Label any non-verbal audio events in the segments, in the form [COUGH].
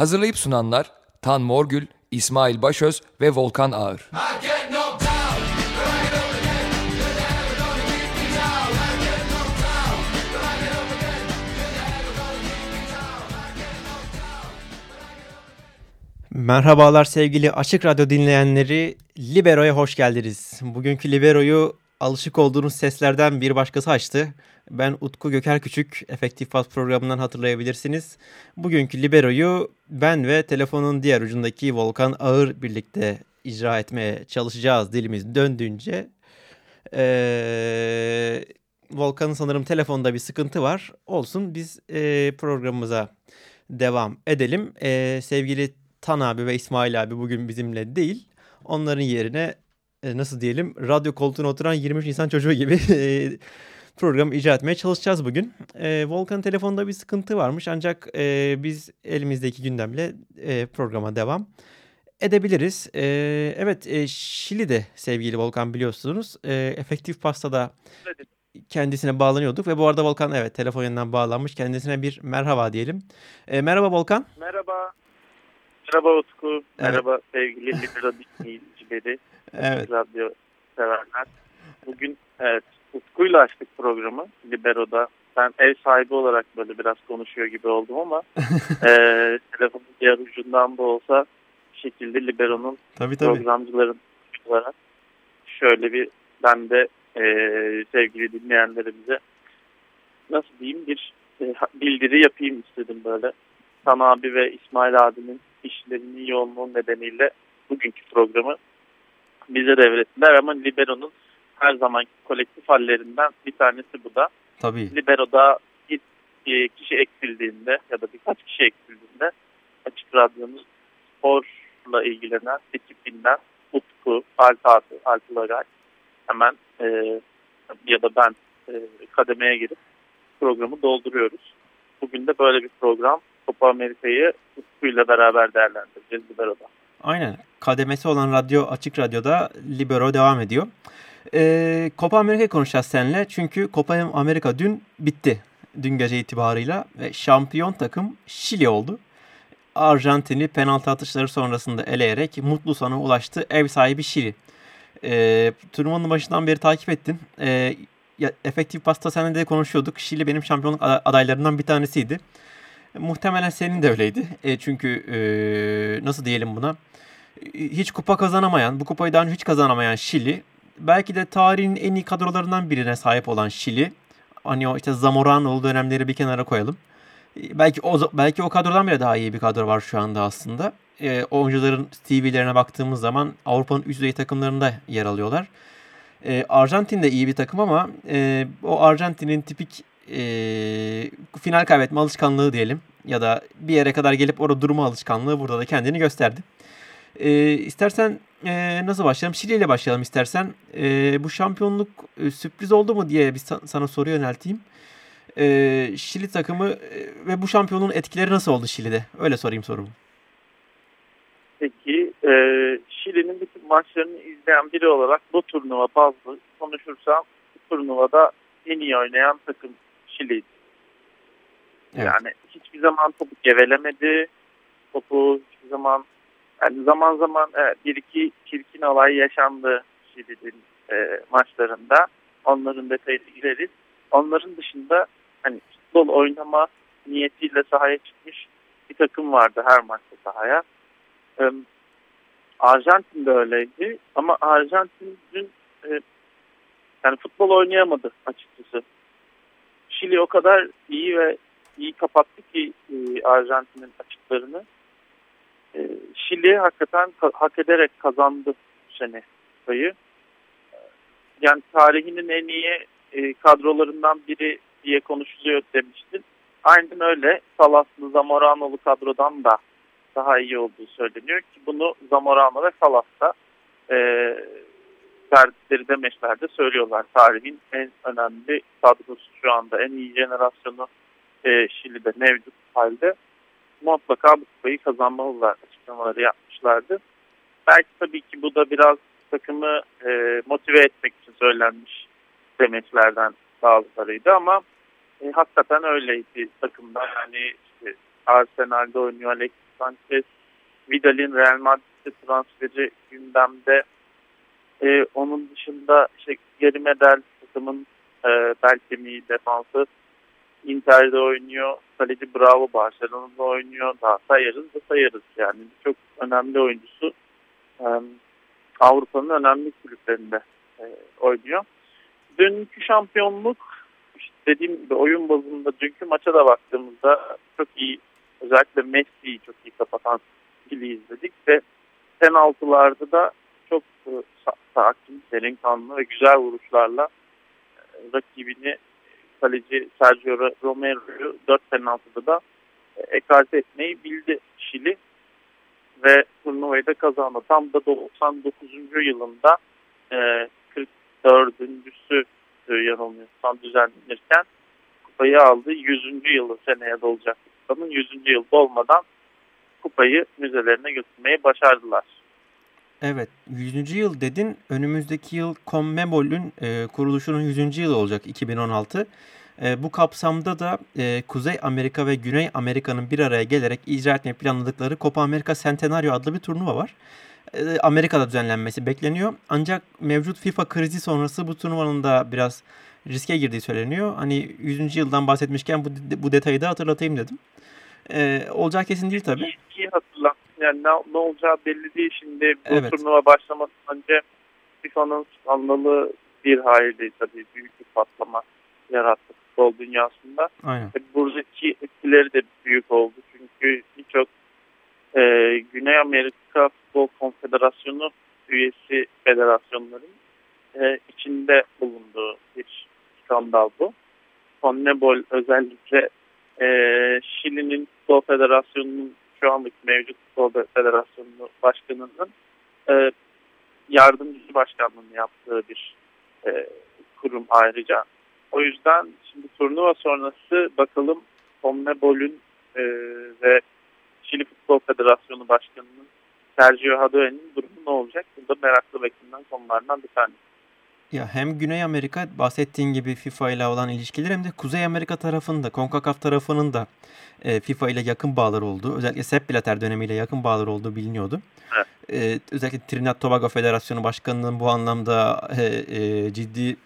Hazırlayıp sunanlar Tan Morgül, İsmail Başöz ve Volkan Ağır. Merhabalar sevgili Açık Radyo dinleyenleri. Libero'ya hoş geldiniz. Bugünkü Libero'yu alışık olduğunuz seslerden bir başkası açtı. Ben Utku Göker Küçük, Efektif Fast programından hatırlayabilirsiniz. Bugünkü Libero'yu ben ve telefonun diğer ucundaki Volkan Ağır birlikte icra etmeye çalışacağız dilimiz döndüğünce. Ee, Volkan'ın sanırım telefonda bir sıkıntı var. Olsun biz e, programımıza devam edelim. E, sevgili Tan abi ve İsmail abi bugün bizimle değil. Onların yerine e, nasıl diyelim radyo koltuğuna oturan 23 insan çocuğu gibi [LAUGHS] e, programı icra etmeye çalışacağız bugün. E, Volkan'ın telefonda bir sıkıntı varmış ancak e, biz elimizdeki gündemle e, programa devam edebiliriz. E, evet Şili'de sevgili Volkan biliyorsunuz e, efektif pastada kendisine bağlanıyorduk ve bu arada Volkan evet telefon yanından bağlanmış kendisine bir merhaba diyelim. Merhaba Volkan. Merhaba. Merhaba Utku. Merhaba sevgili Libero dinleyicileri. [LAUGHS] Evet. Radyo severler. Bugün evet Utku'yla açtık programı Libero'da. Ben ev sahibi olarak böyle biraz konuşuyor gibi oldum ama [LAUGHS] e, telefonun diğer ucundan da olsa şekilde Libero'nun Tabii tabii. programcıların olarak şöyle bir ben de e, sevgili dinleyenlerimize nasıl diyeyim bir e, bildiri yapayım istedim böyle. Tan abi ve İsmail abinin işlerinin yoğunluğu nedeniyle bugünkü programı bize devrettiler ama Libero'nun her zaman kolektif hallerinden bir tanesi bu da. Tabii. Libero'da bir kişi eksildiğinde ya da birkaç kişi eksildiğinde Açık Radyo'nun sporla ilgilenen ekibinden Utku, Alp abi, Alp Lagay hemen e, ya da ben e, kademeye girip programı dolduruyoruz. Bugün de böyle bir program Copa Amerika'yı Utku'yla beraber değerlendireceğiz Libero'da. Aynen. Kademesi olan radyo Açık Radyo'da Libero devam ediyor. Ee, Copa Amerika konuşacağız seninle. Çünkü Copa Amerika dün bitti. Dün gece itibarıyla. Ve şampiyon takım Şili oldu. Arjantin'i penaltı atışları sonrasında eleyerek mutlu sona ulaştı. Ev sahibi Şili. Ee, turnuvanın başından beri takip ettim. Ee, ya, efektif pasta seninle de konuşuyorduk. Şili benim şampiyonluk adaylarından bir tanesiydi. Muhtemelen senin de öyleydi. E, çünkü e, nasıl diyelim buna? Hiç kupa kazanamayan, bu kupayı daha önce hiç kazanamayan Şili. Belki de tarihin en iyi kadrolarından birine sahip olan Şili. Hani o işte Zamorano'lu dönemleri bir kenara koyalım. Belki o belki o kadrodan bile daha iyi bir kadro var şu anda aslında. E, oyuncuların CV'lerine baktığımız zaman Avrupa'nın üst düzey takımlarında yer alıyorlar. E, Arjantin de iyi bir takım ama e, o Arjantin'in tipik e, final kaybetme alışkanlığı diyelim ya da bir yere kadar gelip orada durma alışkanlığı burada da kendini gösterdi. E, istersen e, nasıl başlayalım? Şili ile başlayalım istersen. E, bu şampiyonluk e, sürpriz oldu mu diye bir sana soru yönelteyim. E, Şili takımı e, ve bu şampiyonluğun etkileri nasıl oldu Şili'de? Öyle sorayım sorumu. Peki e, Şili'nin bütün maçlarını izleyen biri olarak bu turnuva bazlı konuşursam bu turnuvada en iyi oynayan takım Şili'ydi. Evet. Yani hiçbir zaman topu gevelemedi. Topu hiçbir zaman yani zaman zaman evet, bir iki çirkin olay yaşandı Şili'nin e, maçlarında. Onların detayını gireriz. Onların dışında hani futbol oynama niyetiyle sahaya çıkmış bir takım vardı her maçta sahaya. Ee, Arjantin de öyleydi ama Arjantin dün e, yani futbol oynayamadı açıkçası. Şili o kadar iyi ve iyi kapattı ki e, Arjantin'in açıklarını. E, Şili hakikaten hak ederek kazandı bu sene sayı. Yani tarihinin en iyi e, kadrolarından biri diye konuşuluyor demiştin. Aynen öyle. Salaslı Zamorano'lu kadrodan da daha iyi olduğu söyleniyor ki bunu Zamorano ve Salas da e, verdikleri demeçlerde söylüyorlar. Tarihin en önemli kadrosu şu anda en iyi jenerasyonu e, Şili'de mevcut halde mutlaka bu kupayı kazanmalılar açıklamaları yapmışlardı. Belki tabii ki bu da biraz takımı e, motive etmek için söylenmiş demeçlerden bazılarıydı ama e, hakikaten öyleydi takımda. Yani işte Arsenal'de oynuyor Alexis Sanchez. Vidal'in Real Madrid'de transferi gündemde. Ee, onun dışında işte Gary Medel takımın e, bel kemiği defansı Inter'de oynuyor. Kaleci Bravo Barcelona'da oynuyor. Daha sayarız da sayarız yani. Çok önemli oyuncusu. E, Avrupa'nın önemli kulüplerinde e, oynuyor. Dünkü şampiyonluk işte dediğim gibi oyun bazında dünkü maça da baktığımızda çok iyi özellikle Messi'yi çok iyi kapatan ikili izledik ve penaltılarda da çok e, sakin, derin kanlı ve güzel vuruşlarla e, rakibini kaleci Sergio Romero'yu 4 penaltıda da e, ekarte etmeyi bildi Şili ve turnuvayı da kazandı. Tam da 99. yılında e, 44.sü e, yanılmıyorsam düzenlenirken kupayı aldı. 100. yılı seneye dolacak kupanın 100. yıl dolmadan kupayı müzelerine götürmeyi başardılar. Evet 100. yıl dedin önümüzdeki yıl CONMEBOL'ün e, kuruluşunun 100. yılı olacak 2016. E, bu kapsamda da e, Kuzey Amerika ve Güney Amerika'nın bir araya gelerek icra etmeyi planladıkları Copa America Centenario adlı bir turnuva var. E, Amerika'da düzenlenmesi bekleniyor. Ancak mevcut FIFA krizi sonrası bu turnuvanın da biraz riske girdiği söyleniyor. Hani 100. yıldan bahsetmişken bu, bu detayı da hatırlatayım dedim. E, olacağı kesin değil tabii. Hatırlat. Yani ne, ne olacağı belli değil şimdi. Bu evet. turnuva başlamasından önce FIFA'nın anlalı bir hayli tabii büyük bir patlama yarattı futbol dünyasında. Aynen. E, buradaki etkileri de büyük oldu. Çünkü birçok e, Güney Amerika Futbol Konfederasyonu üyesi federasyonların e, içinde bulunduğu bir skandal bu. CONMEBOL özellikle e, Şili'nin Futbol Federasyonu'nun şu anlık mevcut Futbol Federasyonu Başkanı'nın e, yardımcı başkanlığını yaptığı bir e, kurum ayrıca. O yüzden şimdi turnuva sonrası bakalım CONMEBOL'ün e, ve Şili Futbol Federasyonu Başkanı'nın Sergio Hadoe'nin durumu ne olacak? Bu da meraklı beklenen konulardan bir tanesi. Ya hem Güney Amerika bahsettiğin gibi FIFA ile olan ilişkiler hem de Kuzey Amerika tarafında, CONCACAF tarafının da e, FIFA ile yakın bağlar olduğu, özellikle Sepp Blatter dönemiyle yakın bağlar olduğu biliniyordu. Evet. E, özellikle Trinidad Tobago Federasyonu Başkanı'nın bu anlamda e, e, ciddi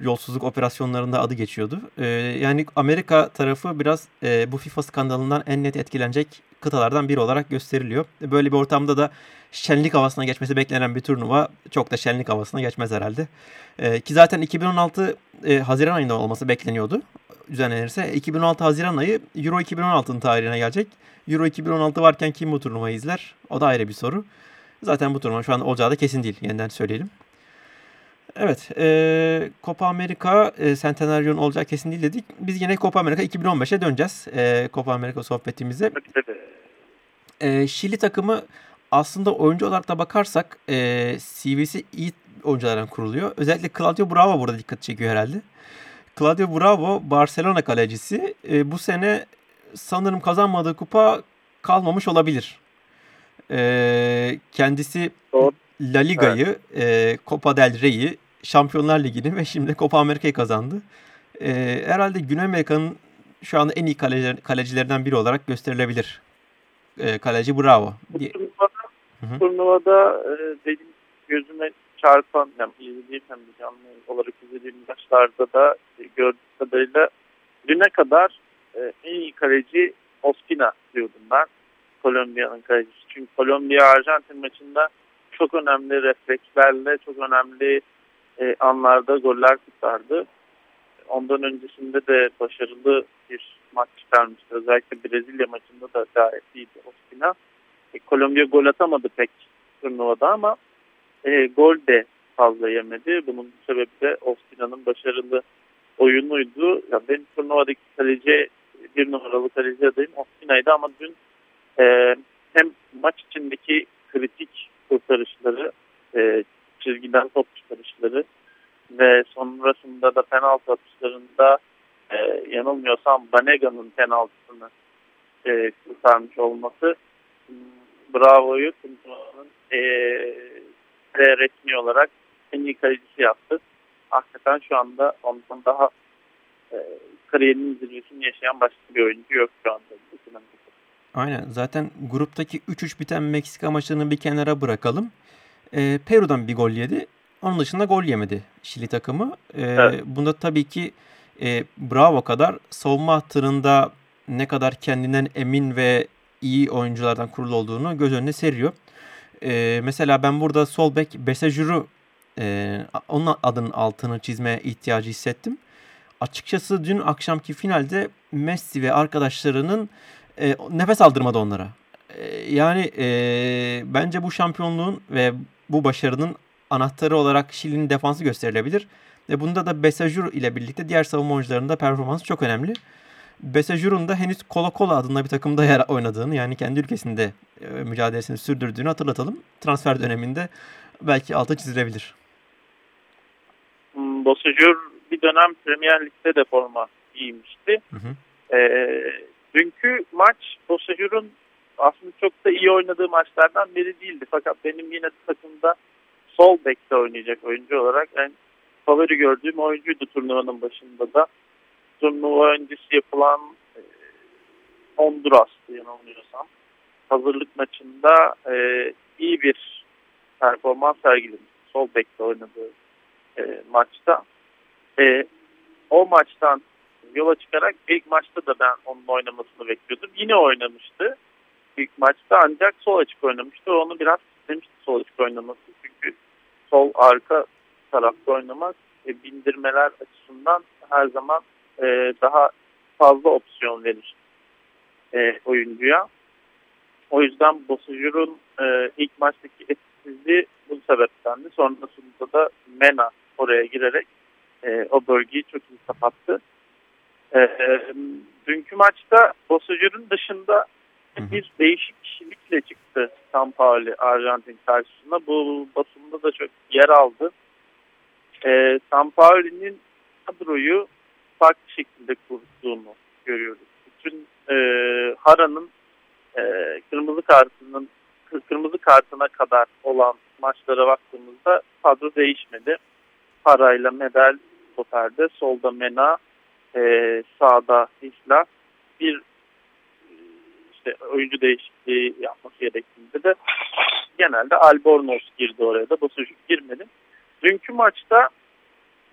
yolsuzluk operasyonlarında adı geçiyordu. E, yani Amerika tarafı biraz e, bu FIFA skandalından en net etkilenecek kıtalardan biri olarak gösteriliyor. Böyle bir ortamda da şenlik havasına geçmesi beklenen bir turnuva çok da şenlik havasına geçmez herhalde. E, ki zaten 2016 e, Haziran ayında olması bekleniyordu düzenlenirse. 2016 Haziran ayı Euro 2016'nın tarihine gelecek. Euro 2016 varken kim bu turnuvayı izler? O da ayrı bir soru. Zaten bu turnuva şu an olacağı da kesin değil. Yeniden söyleyelim. Evet. E, Copa America e, Centenario'nun olacağı kesin değil dedik. Biz yine Copa America 2015'e döneceğiz. E, Copa America sohbetimize. E, Şili takımı aslında oyuncu olarak da bakarsak e, CV'si iyi oyunculardan kuruluyor. Özellikle Claudio Bravo burada dikkat çekiyor herhalde. Claudio Bravo Barcelona kalecisi. E, bu sene sanırım kazanmadığı kupa kalmamış olabilir. E, kendisi Doğru. La Liga'yı, evet. e, Copa del Rey'i, Şampiyonlar Ligi'ni ve şimdi Copa Amerika'yı kazandı. E, herhalde Güney Amerika'nın şu anda en iyi kaleciler, kalecilerinden biri olarak gösterilebilir. E, kaleci Bravo. Bu turnuvada, turnuvada e, benim gözüme çarpan, yani izlediğim hem de canlı olarak izlediğim maçlarda da e, gördüğüm kadarıyla düne kadar e, en iyi kaleci Ospina diyordum ben. Kolombiya'nın kalecisi. Çünkü Kolombiya-Arjantin maçında çok önemli reflekslerle, çok önemli e, anlarda goller tutardı. Ondan öncesinde de başarılı bir maç çıkarmıştı. Özellikle Brezilya maçında da gayet iyiydi Ospina. E, Kolombiya gol atamadı pek turnuvada ama e, gol de fazla yemedi. Bunun sebebi de Ospina'nın başarılı oyunuydu. Ya benim turnuvadaki kaleci bir numaralı kaleci adayım Ospina'ydı ama dün e, hem maç içindeki kritik kurtarışları, e, çizgiden top çıkarışları ve sonrasında da penaltı atışlarında e, yanılmıyorsam Banega'nın penaltısını e, kurtarmış olması Bravo'yu turnuvanın e, resmi olarak en iyi kalecisi yaptı. Hakikaten şu anda ondan daha e, kariyerinin zirvesini yaşayan başka bir oyuncu yok şu anda. Aynen. Zaten gruptaki 3-3 biten Meksika maçını bir kenara bırakalım. E, Peru'dan bir gol yedi. Onun dışında gol yemedi Şili takımı. E, evet. Bunda tabii ki e, Bravo kadar savunma hattında ne kadar kendinden emin ve iyi oyunculardan kurulu olduğunu göz önüne seriyor. E, mesela ben burada sol bek Besajur'u e, onun adının altını çizmeye ihtiyacı hissettim. Açıkçası dün akşamki finalde Messi ve arkadaşlarının e, nefes aldırmadı onlara. E, yani e, bence bu şampiyonluğun ve bu başarının anahtarı olarak Şili'nin defansı gösterilebilir. Ve bunda da Besajur ile birlikte diğer savunma oyuncularının da performansı çok önemli. Besajur'un da henüz Kola Kola adında bir takımda yer oynadığını yani kendi ülkesinde e, mücadelesini sürdürdüğünü hatırlatalım. Transfer döneminde belki altı çizilebilir. Besajur bir dönem Premier Lig'de de forma giymişti. Hı hı. Ee, dünkü maç Besajur'un aslında çok da iyi oynadığı maçlardan biri değildi. Fakat benim yine takımda sol bekte oynayacak oyuncu olarak en favori gördüğüm oyuncuydu turnuvanın başında da. Turnuva öncesi yapılan e, Honduras'tı yanılmıyorsam. Hazırlık maçında e, iyi bir performans sergilemiş. Sol bekte oynadığı e, maçta. E, o maçtan yola çıkarak ilk maçta da ben onun oynamasını bekliyordum. Yine oynamıştı ilk maçta ancak sol açık oynamıştı. Onu biraz istemişti sol açık oynaması. Çünkü sol arka tarafta oynamak e, bindirmeler açısından her zaman e, daha fazla opsiyon verir e, oyuncuya. O yüzden Bosujur'un e, ilk maçtaki etkisizliği bu sebepten de sonrasında da Mena oraya girerek e, o bölgeyi çok iyi kapattı. E, e, dünkü maçta Bosujur'un dışında bir değişik kişilikle çıktı Sampaoli Arjantin karşısında. Bu basında da çok yer aldı. E, Sampaoli'nin kadroyu farklı şekilde kurduğunu görüyoruz. Bütün e, Hara'nın e, kırmızı kartının kırmızı kartına kadar olan maçlara baktığımızda kadro değişmedi. Hara'yla Medel stoperde, solda Mena, e, sağda İsla. Bir işte oyuncu değişikliği yapması gerektiğinde de genelde Albornoz girdi oraya da Basujuk girmedi. Dünkü maçta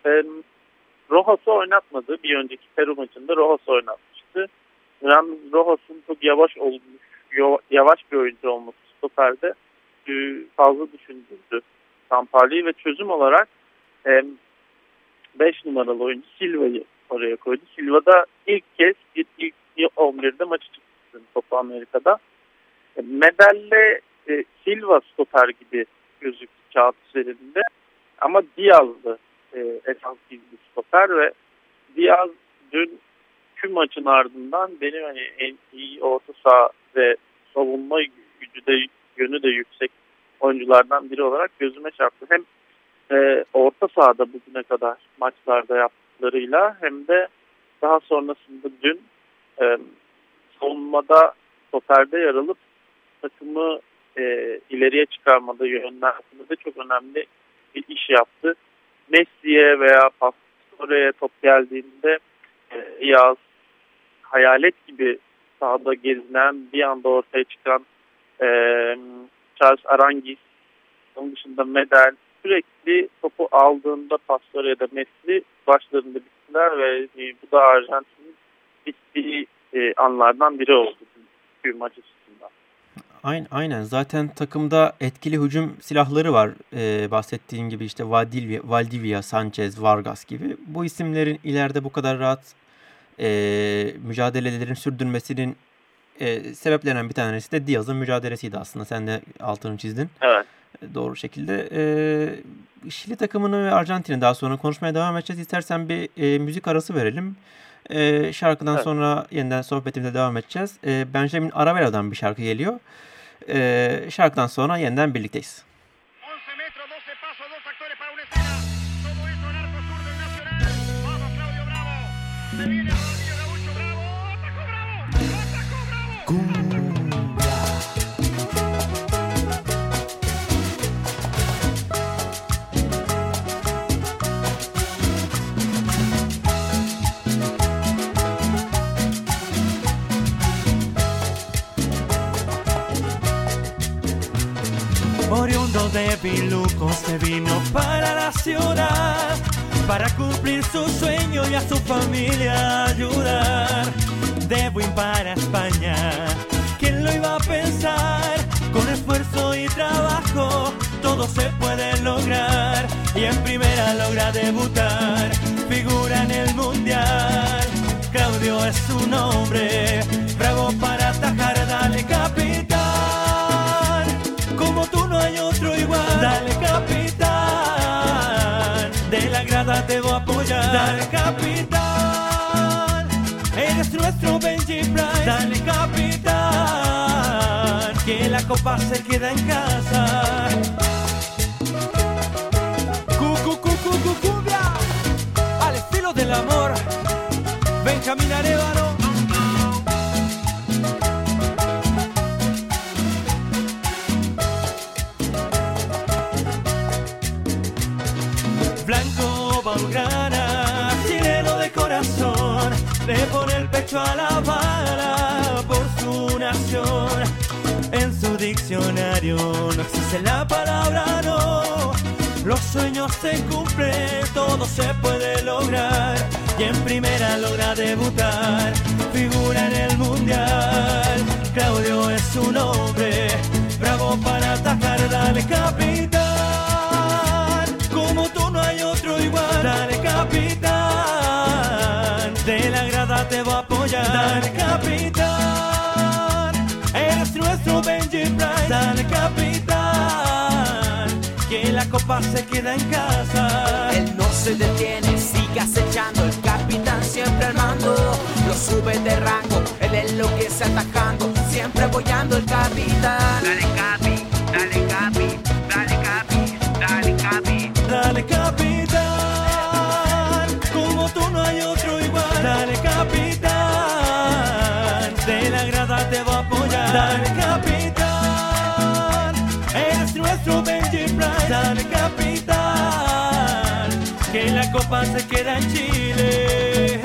e, Rojas'ı oynatmadı. Bir önceki Peru maçında Rojas oynatmıştı. Yalnız Rojas'ın çok yavaş olmuş, yavaş bir oyuncu olması stoperde e, fazla düşündürdü Sampali'yi ve çözüm olarak 5 e, numaralı oyuncu Silva'yı oraya koydu. Silva da ilk kez ilk 11'de maçı çıktı Copa Amerika'da. E, Medelle e, Silva stoper gibi gözüktü kağıt üzerinde. Ama Diaz'dı e, esas bir stoper ve Diaz dün tüm maçın ardından benim hani en iyi orta saha ve savunma gücü de yönü de yüksek oyunculardan biri olarak gözüme çarptı. Hem e, orta sahada bugüne kadar maçlarda yaptıklarıyla hem de daha sonrasında dün e, savunmada stoperde yer alıp takımı e, ileriye çıkarmada yönlendirmede çok önemli bir iş yaptı. Messi'ye veya Pastore'ye top geldiğinde e, Yaz hayalet gibi sahada gezinen bir anda ortaya çıkan e, Charles Arangis onun dışında Medel sürekli topu aldığında Pastore ya da Messi başlarında bittiler ve e, bu da Arjantin'in bittiği e, anlardan biri oldu bir maç açısından. Aynen, aynen. Zaten takımda etkili hücum silahları var. Ee, bahsettiğin gibi işte Valdivia, Valdivia, Sanchez, Vargas gibi. Bu isimlerin ileride bu kadar rahat e, mücadelelerin sürdürmesinin e, sebeplerinden bir tanesi de Diaz'ın mücadelesiydi aslında. Sen de altını çizdin. Evet. Doğru şekilde. E, Şili takımını ve Arjantin'i daha sonra konuşmaya devam edeceğiz. İstersen bir e, müzik arası verelim. E, şarkıdan evet. sonra yeniden sohbetimize devam edeceğiz. E, Benjamin Aravela'dan bir şarkı geliyor. E, şarkıdan sonra yeniden birlikteyiz. De Biluco se vino para la ciudad para cumplir su sueño y a su familia ayudar. Debo ir para España, ¿quién lo iba a pensar? Con esfuerzo y trabajo todo se puede lograr y en primera logra debutar, figura en el mundial. Claudio es su nombre, bravo para atajar, dale capitán. Tú no hay otro igual, dale capitán. De la grada te voy a apoyar, dale capitán. Eres nuestro Benji Price, dale capitán. Que la copa se queda en casa. Cucu, cucu, cumbia, al estilo del amor. Benjamín Arevalo. A la bala por su nación. En su diccionario no existe la palabra no. Los sueños se cumplen, todo se puede lograr. Y en primera logra debutar, figura en el mundial. Claudio es su nombre, bravo para atacar, dale capitán. Como tú no hay otro igual, dale capitán. Te voy a apoyar, dale capitán. Eres nuestro Benji Price, dale capitán. Que la copa se queda en casa. Él no se detiene, sigue acechando. El capitán siempre al mando. Lo sube de rango, él es lo que se atacando. Siempre apoyando el capitán. Dale capi, dale capi, dale capi, dale capi. Dale capitán, copa se queda en Chile.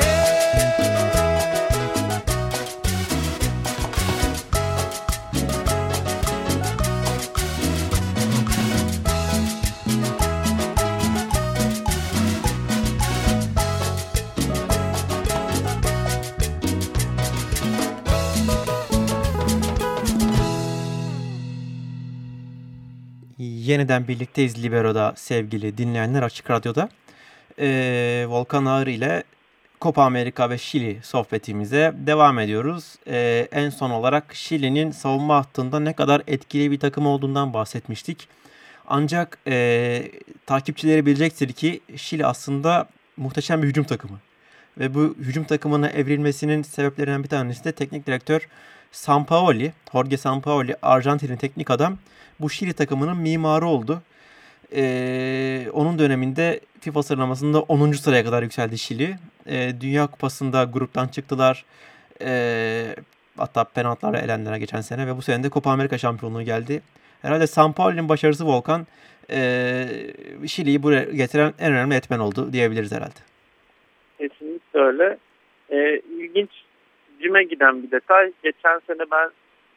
Yeniden birlikteyiz Libero'da sevgili dinleyenler Açık Radyo'da. Ee, Volkan Ağır ile Copa Amerika ve Şili sohbetimize devam ediyoruz. Ee, en son olarak Şili'nin savunma hattında ne kadar etkili bir takım olduğundan bahsetmiştik. Ancak e, takipçileri bilecektir ki Şili aslında muhteşem bir hücum takımı. Ve bu hücum takımına evrilmesinin sebeplerinden bir tanesi de teknik direktör Sampaoli, Jorge Sampaoli, Arjantin'in teknik adam bu Şili takımının mimarı oldu. Ee, onun döneminde FIFA sıralamasında 10. sıraya kadar yükseldi Şili. Ee, Dünya Kupası'nda gruptan çıktılar. Ee, hatta penaltılarla elenlere geçen sene ve bu sene de Copa Amerika şampiyonluğu geldi. Herhalde Sampaoli'nin başarısı Volkan e, Şili'yi buraya getiren en önemli etmen oldu diyebiliriz herhalde. Kesinlikle öyle. Ee, ilginç cime giden bir detay. Geçen sene ben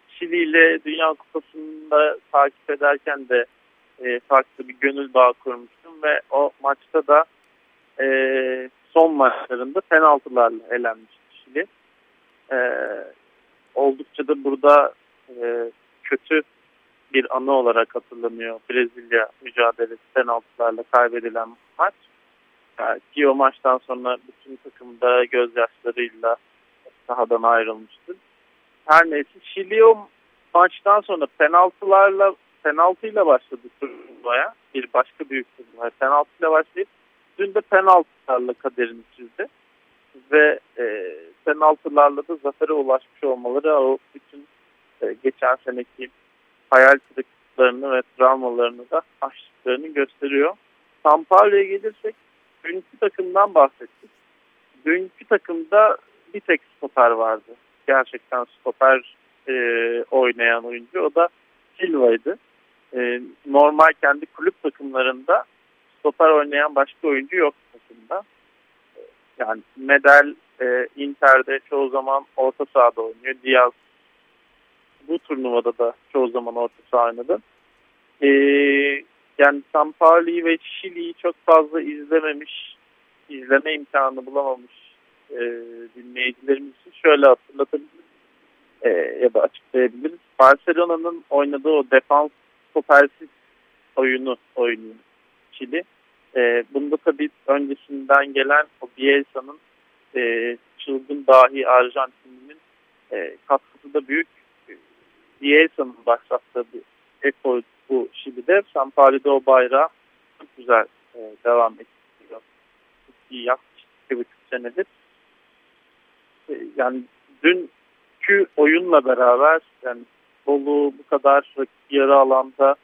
Şili ile Dünya Kupası'nda takip ederken de e, farklı bir gönül bağı kurmuştum ve o maçta da e, son maçlarında penaltılarla elenmişti Şili. E, oldukça da burada e, kötü bir anı olarak hatırlanıyor Brezilya mücadelesi penaltılarla kaybedilen maç. Yani ki o maçtan sonra bütün takımda gözyaşlarıyla sahadan ayrılmıştır. Her neyse Şili o maçtan sonra penaltılarla penaltıyla başladı turnuvaya. Bir başka büyük turnuvaya penaltıyla başlayıp dün de penaltılarla kaderini çizdi. Ve e, penaltılarla da zafere ulaşmış olmaları o bütün e, geçen seneki hayal kırıklıklarını ve travmalarını da aştıklarını gösteriyor. Sampaio'ya gelirsek dünkü takımdan bahsettik. Dünkü takımda bir tek stoper vardı. Gerçekten stoper e, oynayan oyuncu. O da Silva'ydı. E, normal kendi kulüp takımlarında stoper oynayan başka oyuncu yok takımda. E, yani Medel e, Inter'de çoğu zaman orta sahada oynuyor. Diaz bu turnuvada da çoğu zaman orta saha oynadı. e, yani Sampaoli ve Şili'yi çok fazla izlememiş, izleme imkanı bulamamış e, dinleyicilerimiz için şöyle hatırlatabiliriz e, ya da açıklayabiliriz. Barcelona'nın oynadığı o defans stopersiz oyunu oynuyor Şili. E, bunda tabii öncesinden gelen o Bielsa'nın e, çılgın dahi Arjantin'in e, katkısı da büyük. Bielsa'nın başlattığı bir ekol bu Şili'de. Sampaoli'de o bayrağı çok güzel e, devam ediyor. Çok iyi yaklaşık senedir. E, yani dünkü oyunla beraber yani Bolu bu kadar yarı alanda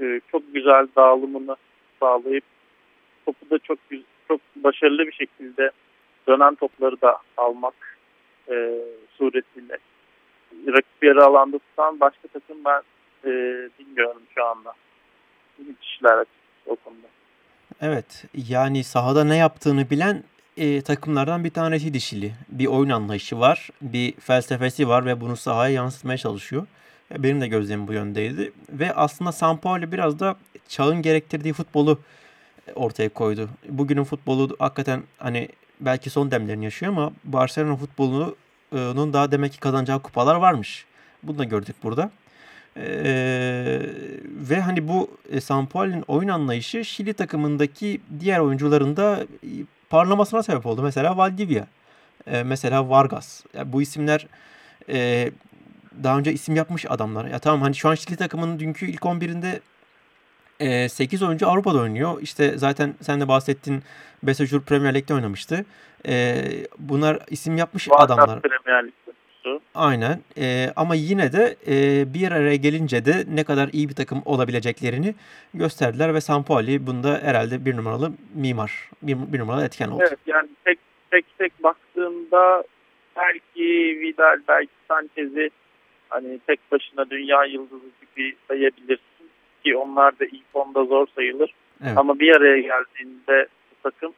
e, çok güzel dağılımını sağlayıp topu da çok çok başarılı bir şekilde dönen topları da almak e, suretiyle rakip yarı alanda tutan başka takım ben e, bilmiyorum şu anda. Müthişler o konuda. Evet yani sahada ne yaptığını bilen e, takımlardan bir tanesi dişili. Bir oyun anlayışı var, bir felsefesi var ve bunu sahaya yansıtmaya çalışıyor. E, benim de gözlemim bu yöndeydi. Ve aslında Sampaoli biraz da çağın gerektirdiği futbolu ortaya koydu. Bugünün futbolu hakikaten hani belki son demlerini yaşıyor ama Barcelona futbolunun daha demek ki kazanacağı kupalar varmış. Bunu da gördük burada. Ee, ve hani bu e, Sampaoli'nin oyun anlayışı Şili takımındaki diğer oyuncuların da e, parlamasına sebep oldu. Mesela Valdivia, e, mesela Vargas. Yani bu isimler e, daha önce isim yapmış adamlar. Ya tamam hani şu an Şili takımının dünkü ilk 11'inde e, 8 oyuncu Avrupa'da oynuyor. İşte zaten sen de bahsettin Besajur Premier Lig'de oynamıştı. E, bunlar isim yapmış Vargas adamlar. Premier Lig'de. Aynen e, ama yine de e, bir araya gelince de ne kadar iyi bir takım olabileceklerini gösterdiler ve Sampoli bunda herhalde bir numaralı mimar, bir, bir numaralı etken oldu. Evet yani tek tek tek baktığında belki Vidal, belki Sanchez'i hani tek başına dünya yıldızı gibi sayabilirsin ki onlar da ilk onda zor sayılır. Evet. Ama bir araya geldiğinde bu takım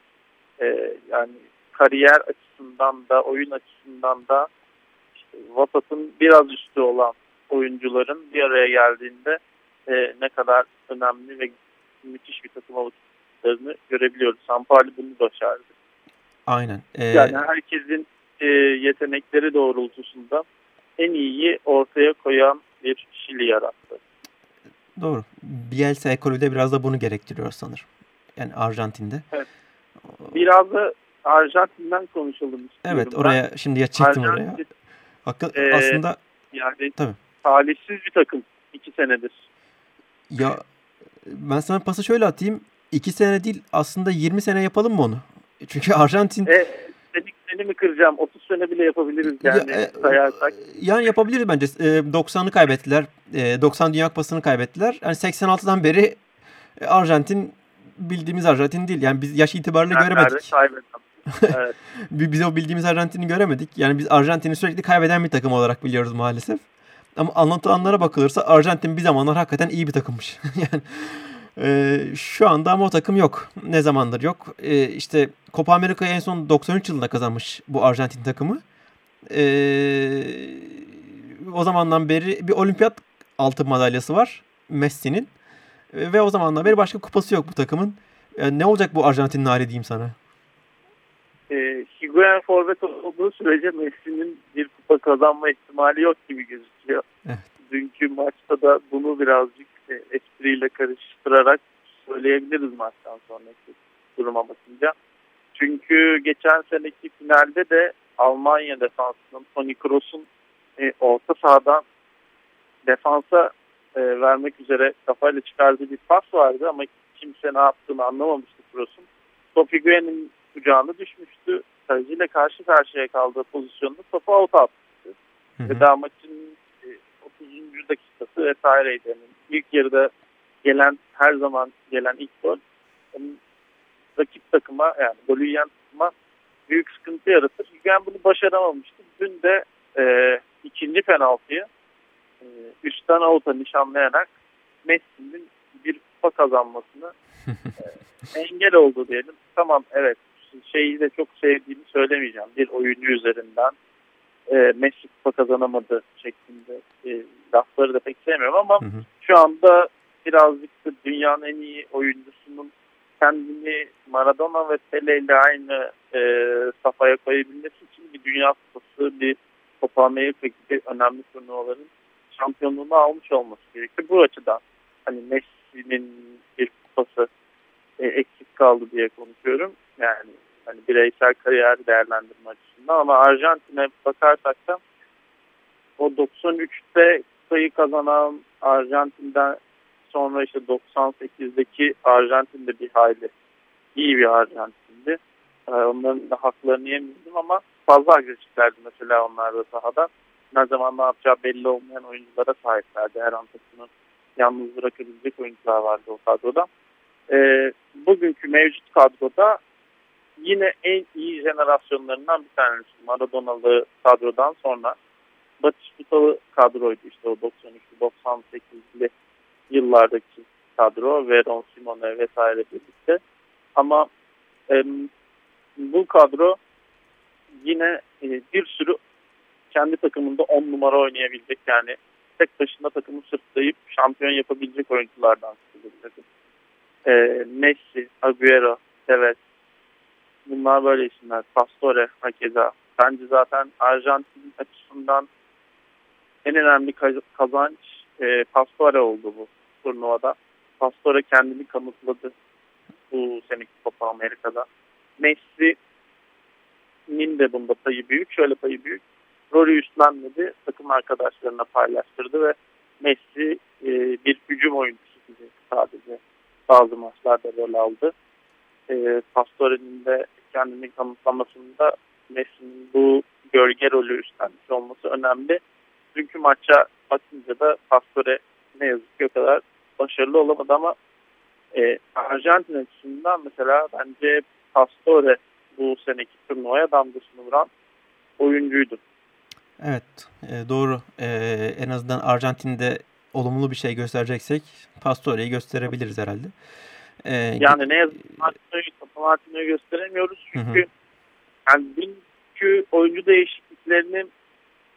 e, yani kariyer açısından da oyun açısından da Vasat'ın biraz üstü olan oyuncuların bir araya geldiğinde e, ne kadar önemli ve müthiş bir takım olduklarını görebiliyoruz. Sampali bunu başardı. Aynen. Ee... Yani herkesin e, yetenekleri doğrultusunda en iyiyi ortaya koyan bir Şili yarattı. Doğru. Bielsa ekolü de biraz da bunu gerektiriyor sanırım. Yani Arjantin'de. Evet. Biraz da Arjantin'den konuşalım istiyorum. Evet oraya ben. şimdi geçecektim Arjantin, oraya. Hakka, ee, aslında yani tabii. talihsiz bir takım iki senedir. Ya ben sana pası şöyle atayım. iki sene değil aslında 20 sene yapalım mı onu? [LAUGHS] Çünkü Arjantin... E, seni, seni mi kıracağım? 30 sene bile yapabiliriz yani ya, e, sayarsak. Yani yapabiliriz bence. E, 90'ı kaybettiler. E, 90 Dünya Kupası'nı kaybettiler. Yani 86'dan beri Arjantin bildiğimiz Arjantin değil. Yani biz yaş itibariyle göremedik. Kaybettim. [LAUGHS] Biz o bildiğimiz Arjantin'i göremedik. Yani biz Arjantin'i sürekli kaybeden bir takım olarak biliyoruz maalesef. Ama anlatılanlara bakılırsa Arjantin bir zamanlar hakikaten iyi bir takımmış. [LAUGHS] yani e, şu anda ama o takım yok. Ne zamandır yok. E, işte Copa Amerika'yı en son 93 yılında kazanmış bu Arjantin takımı. E, o zamandan beri bir olimpiyat altın madalyası var Messi'nin. Ve o zamandan beri başka kupası yok bu takımın. Yani ne olacak bu Arjantin'in hali diyeyim sana e, Higuain forvet olduğu sürece Messi'nin bir kupa kazanma ihtimali yok gibi gözüküyor. Evet. Dünkü maçta da bunu birazcık e, espriyle karıştırarak söyleyebiliriz maçtan sonraki duruma bakınca. Çünkü geçen seneki finalde de Almanya defansının Toni Kroos'un e, orta sahadan defansa e, vermek üzere kafayla çıkardığı bir pas vardı ama kimse ne yaptığını anlamamıştı Kroos'un. Top Higuain'in kucağına düşmüştü. Kaleciyle karşı karşıya kaldığı pozisyonda topu out atmıştı. Ve daha maçın 30. E, dakikası vesaireydi. Yani ilk yarıda gelen her zaman gelen ilk gol yani rakip takıma yani golü yiyen takıma büyük sıkıntı yaratır. Yani bunu başaramamıştı. Dün de e, ikinci penaltıyı e, üstten avuta nişanlayarak Messi'nin bir kupa kazanmasını [LAUGHS] e, engel oldu diyelim. Tamam evet şeyi de çok sevdiğimi söylemeyeceğim. Bir oyuncu üzerinden e, Messi kupa kazanamadı şeklinde e, lafları da pek sevmiyorum ama hı hı. şu anda birazcık da dünyanın en iyi oyuncusunun kendini Maradona ve Pele ile aynı e, safhaya koyabilmesi için bir Dünya Kupası, bir Copa Amerika gibi önemli turnuvaların şampiyonluğunu almış olması gerekiyor. Bu açıdan hani Messi'nin bir kupası e, eksik kaldı diye konuşuyorum. Yani hani bireysel kariyer değerlendirme açısından ama Arjantin'e bakarsak da o 93'te kupayı kazanan Arjantin'den sonra işte 98'deki Arjantin'de bir hayli iyi bir Arjantin'di. Ee, onların da haklarını yemiyordum ama fazla agresiflerdi mesela onlar da sahada. Ne zaman ne yapacağı belli olmayan oyunculara sahiplerdi. Her an takımı yalnız bırakabilecek oyuncular vardı o kadroda. Ee, bugünkü mevcut kadroda yine en iyi jenerasyonlarından bir tanesi Maradona'lı kadrodan sonra Batistutalı kadroydu. İşte o 93'lü 98'li yıllardaki kadro Veron Simone vesaire birlikte. Ama e, bu kadro yine e, bir sürü kendi takımında 10 numara oynayabilecek yani tek başına takımı sırtlayıp şampiyon yapabilecek oyunculardan söz e, Messi, Agüero, Tevez bunlar böyle isimler. Pastore hakeza. Bence zaten Arjantin açısından en önemli kazanç e, Pastore oldu bu turnuvada. Pastore kendini kanıtladı bu seneki Copa Amerika'da. Messi'nin de bunda payı büyük. Şöyle payı büyük. Rory üstlenmedi. Takım arkadaşlarına paylaştırdı ve Messi e, bir hücum oyuncusu gibi sadece bazı maçlarda rol aldı. E, Pastore'nin de kendini kanıtlamasında Messi'nin bu gölge rolü üstlenmiş olması önemli. Dünkü maça bakınca da Pastore ne yazık ki o kadar başarılı olamadı ama e, Arjantin açısından mesela bence Pastore bu seneki turnuvaya damgasını vuran oyuncuydu. Evet e, doğru. E, en azından Arjantin'de olumlu bir şey göstereceksek Pastore'yi gösterebiliriz herhalde. E, yani ne yazık ki Martino'yu gösteremiyoruz çünkü hı yani dünkü oyuncu değişikliklerini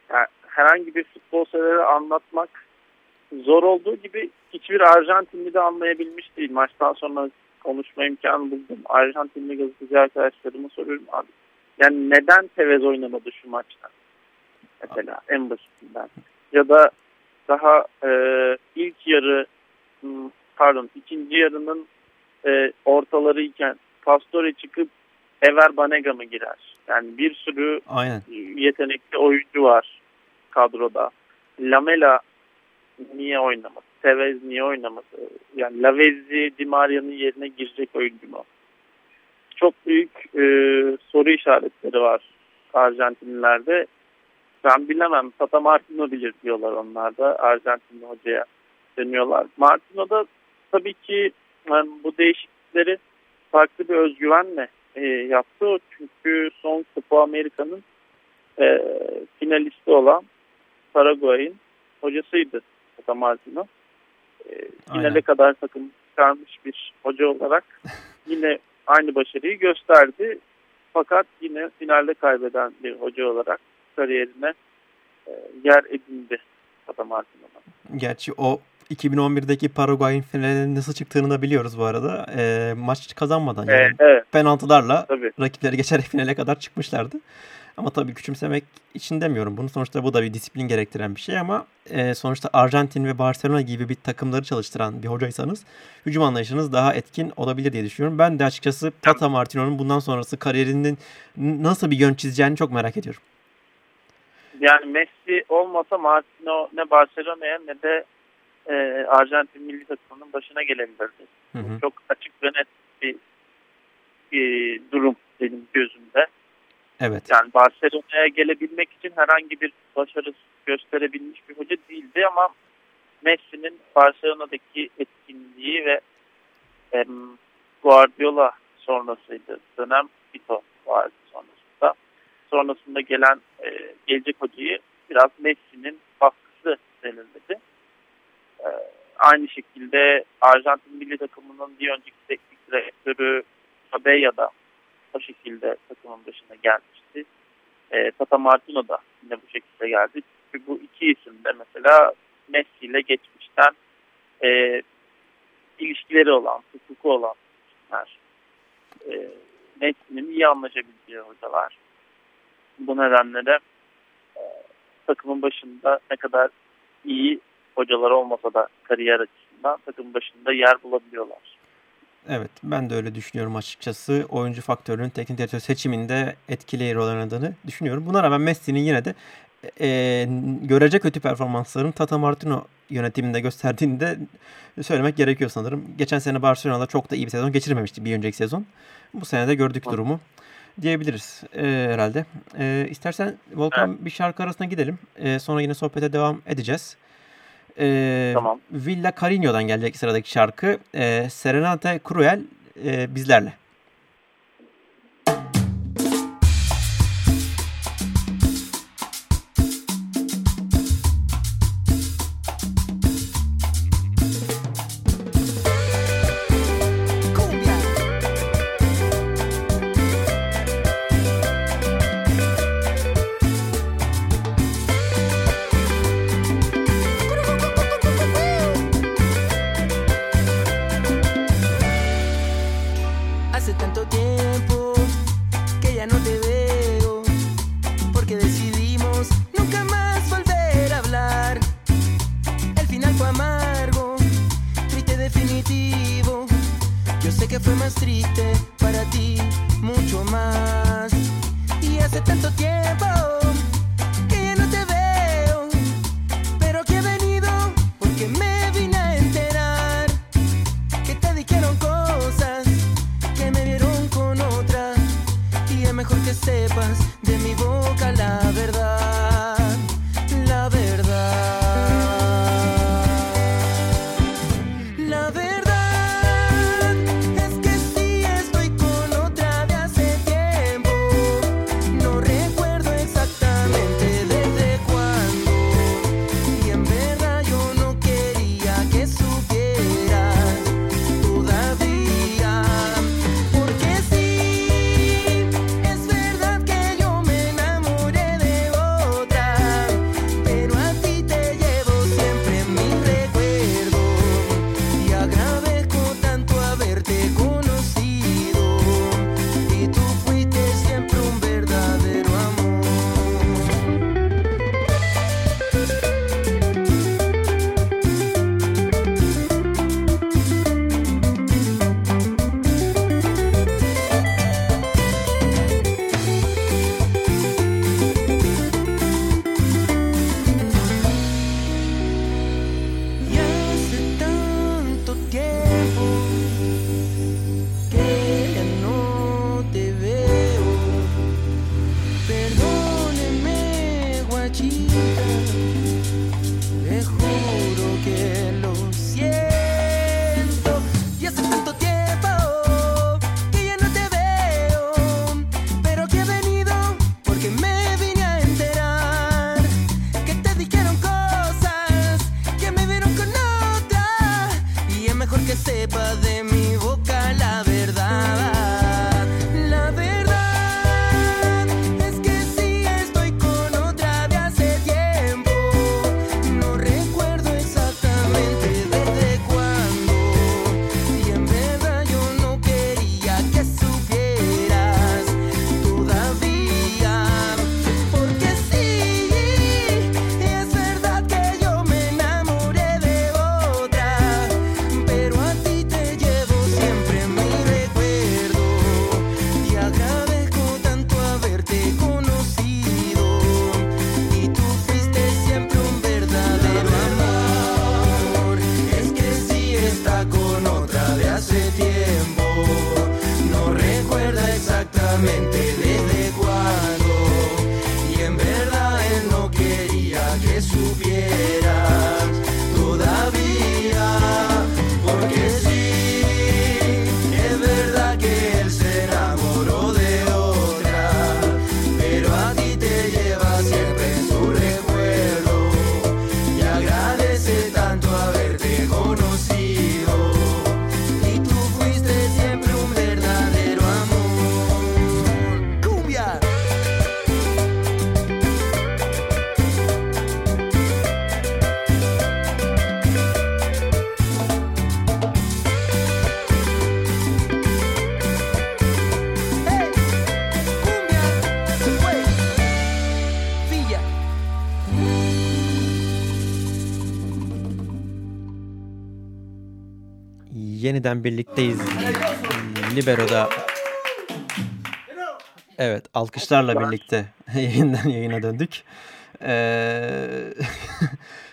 yani herhangi bir futbol severi anlatmak zor olduğu gibi hiçbir Arjantinli de anlayabilmiş değil. Maçtan sonra konuşma imkanı buldum. Arjantinli gazeteci arkadaşlarıma soruyorum abi. Yani neden Tevez oynamadı şu maçta? Mesela en basitinden. Ya da daha e, ilk yarı hmm, pardon ikinci yarının e, ortaları iken Pastore çıkıp Ever Banega mı girer? Yani bir sürü Aynen. yetenekli oyuncu var kadroda. Lamela niye oynamadı? Tevez niye oynamadı? Yani Lavezzi, Di Maria'nın yerine girecek oyuncu mu? Çok büyük e, soru işaretleri var Arjantinlilerde. Ben bilemem. Tata Martino bilir diyorlar onlar da. Arjantinli hocaya dönüyorlar. Martino da tabii ki bu değişiklikleri farklı bir özgüvenle e, yaptı. Çünkü son Copa Amerika'nın e, finalisti olan Paraguay'ın hocasıydı Tata Martino. E, finale kadar takım çıkarmış bir hoca olarak [LAUGHS] yine aynı başarıyı gösterdi. Fakat yine finalde kaybeden bir hoca olarak kariyerine e, yer edindi Tata Martino'dan. Gerçi o 2011'deki Paraguay'ın finaline nasıl çıktığını da biliyoruz bu arada. E, maç kazanmadan yani evet, evet. penaltılarla Tabii. rakipleri geçerek [LAUGHS] finale kadar çıkmışlardı. Ama tabii küçümsemek için demiyorum bunu. Sonuçta bu da bir disiplin gerektiren bir şey ama e, sonuçta Arjantin ve Barcelona gibi bir takımları çalıştıran bir hocaysanız hücum anlayışınız daha etkin olabilir diye düşünüyorum. Ben de açıkçası Tata Martino'nun bundan sonrası kariyerinin nasıl bir yön çizeceğini çok merak ediyorum. Yani Messi olmasa Martino ne Barcelona'ya ne de e, Arjantin milli takımının başına gelebilirdi. Hı hı. Çok açık ve net bir, bir durum benim gözümde. Evet. Yani Barcelona'ya gelebilmek için herhangi bir başarı gösterebilmiş bir hoca değildi ama Messi'nin Barcelona'daki etkinliği ve em, Guardiola sonrasıydı. Dönem Vito vardı sonrasında. Sonrasında gelen e, gelecek hocayı biraz Messi'nin baskısı denilmedi. E, aynı şekilde Arjantin milli takımının bir önceki teknik direktörü Cabella da o şekilde takımın başına gelmişti. E, Tata Martino da yine bu şekilde geldi. Çünkü bu iki isim de mesela Messi ile geçmişten e, ilişkileri olan, hukuku olan isimler. E, Messi'nin iyi anlaşabileceği hocalar. Bu nedenle de e, takımın başında ne kadar iyi hocalar olmasa da kariyer açısından takım başında yer bulabiliyorlar. Evet ben de öyle düşünüyorum açıkçası. Oyuncu faktörünün teknik direktör seçiminde etkili rol oynadığını düşünüyorum. Buna rağmen Messi'nin yine de e, görece kötü performansların Tata Martino yönetiminde gösterdiğini de söylemek gerekiyor sanırım. Geçen sene Barcelona'da çok da iyi bir sezon geçirmemişti bir önceki sezon. Bu sene de gördük durumu diyebiliriz e, herhalde. E, istersen Volkan evet. bir şarkı arasına gidelim. E, sonra yine sohbete devam edeceğiz. E, tamam. Villa Carino'dan gelecek sıradaki şarkı. E, Serenate Cruel e, bizlerle. Yeniden birlikteyiz. Libero'da Evet, alkışlarla birlikte [LAUGHS] yeniden yayına döndük. Ee,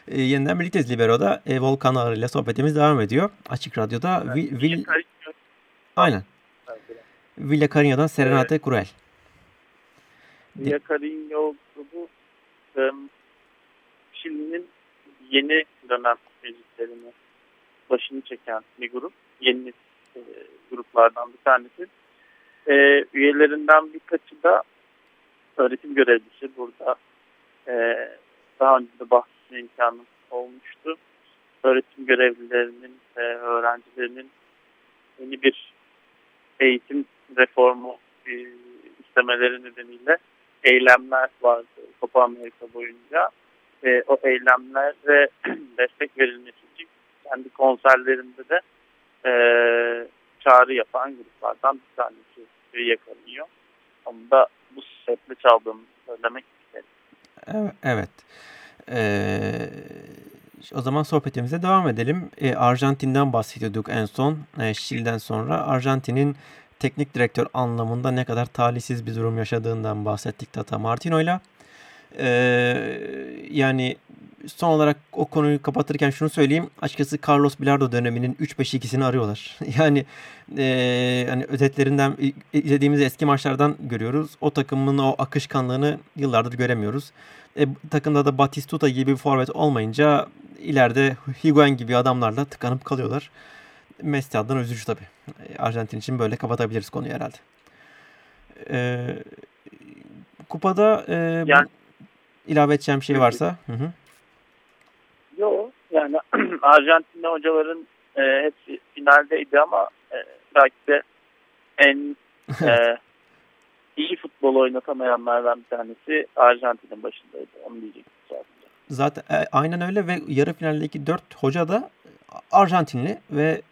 [LAUGHS] yeniden birlikteyiz Libero'da. E, Volkan ile sohbetimiz devam ediyor. Açık Radyo'da. Evet, Vil, Vil... Aynen. Villa Carino'dan Serenate evet. Cruel. Villa Carino grubu Şili'nin yeni dönem müziklerini başını çeken bir grup. Yeni e, gruplardan bir tanesi. E, üyelerinden birkaçı da öğretim görevlisi burada. E, daha önce de bahsetme imkanım olmuştu. Öğretim görevlilerinin ve öğrencilerinin yeni bir eğitim reformu e, istemeleri nedeniyle eylemler vardı Copa Amerika boyunca. E, o eylemlere [CLEARS THROAT] destek verilmesi için kendi konserlerinde de çağrı yapan gruplardan bir tanesi yakalanıyor. Onu da bu sebeple çaldığımı söylemek istedim. Evet. Ee, o zaman sohbetimize devam edelim. Ee, Arjantin'den bahsediyorduk en son. Ee, Şili'den sonra Arjantin'in teknik direktör anlamında ne kadar talihsiz bir durum yaşadığından bahsettik Tata Martino'yla. Ee, yani son olarak o konuyu kapatırken şunu söyleyeyim. Açıkçası Carlos Bilardo döneminin 3-5-2'sini arıyorlar. [LAUGHS] yani e, hani özetlerinden izlediğimiz eski maçlardan görüyoruz. O takımın o akışkanlığını yıllardır göremiyoruz. E, takımda da Batistuta gibi bir forvet olmayınca ileride Higuain gibi adamlarla tıkanıp kalıyorlar. Messi adına üzücü tabii. Arjantin için böyle kapatabiliriz konuyu herhalde. E, kupada e, yani, ilave edeceğim şey varsa. Hı hı. Arjantinli hocaların e, hepsi finaldeydi ama e, belki de en e, [LAUGHS] iyi futbol oynatamayanlardan bir tanesi Arjantin'in başındaydı. Onu diyecektim sadece. Zaten e, aynen öyle ve yarı finaldeki dört hoca da Arjantinli ve